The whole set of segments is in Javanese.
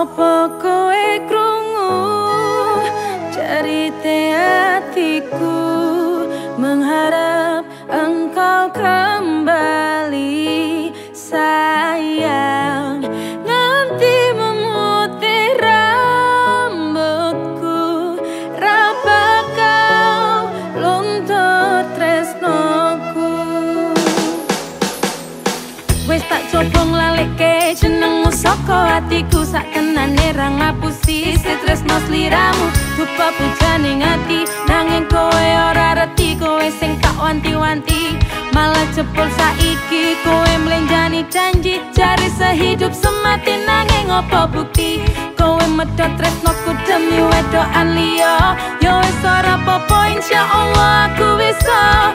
Opo kowe krungu? Cerita hatiku mengharap engkau kembali. Sayang nanti memutih rambutku. Raba kau luntur tresnoku? Wis tak nglaleke saka hatiku sak tenane ra ngapusi. Stres nos liramu dupa pujane ngati. Nanging kowe ora reti kowe sing tak wanti-wanti. Malah cepol saiki kowe mlenjani janji. Cari sehidup semati nanging opo bukti? Kowe medhot tresnoku demi wedokan liya. Yo wis ora apa-apa insyaallah aku bisa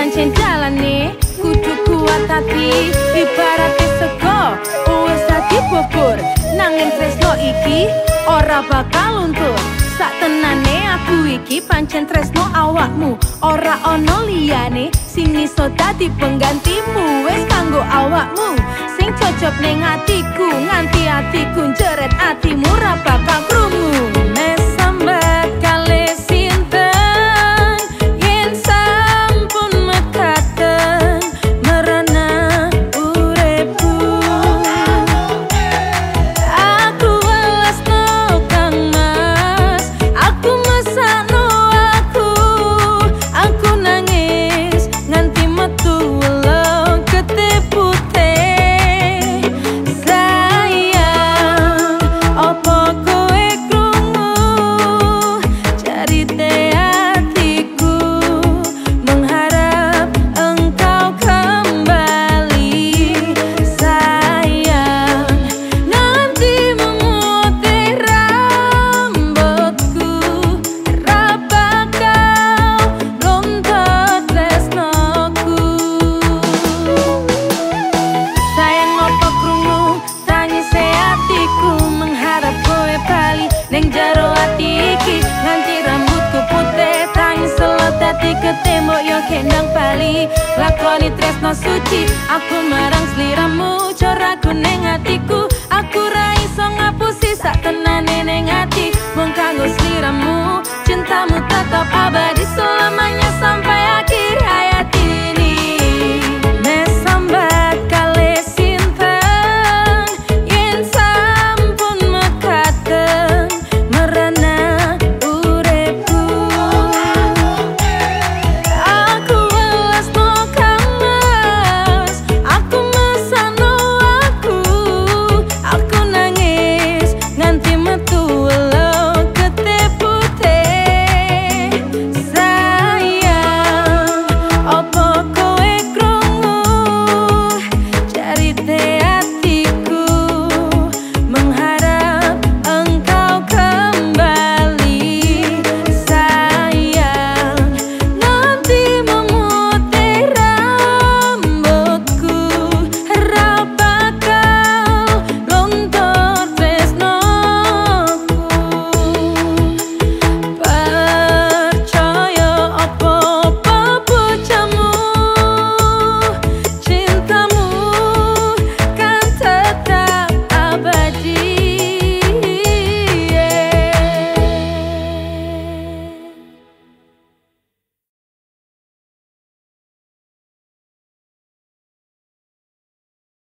pancen jalane kudu kuat hati. Ibarat sego wis dadi bubur nanging tresno iki ora bakal luntur. Sak tenane aku iki pancen tresno awakmu. Ora ono liyane sing iso dadi penggantimu. Wis kanggo awakmu sing cocok ning atiku. Nganti atiku jeret atimu kendang bali. Lakoni tresno suci aku marang sliramu. Cara kuning hatiku aku ra iso ngapusi sak tenane ning ati. Mung kanggo sliramu cintamu tetap abadi selamanya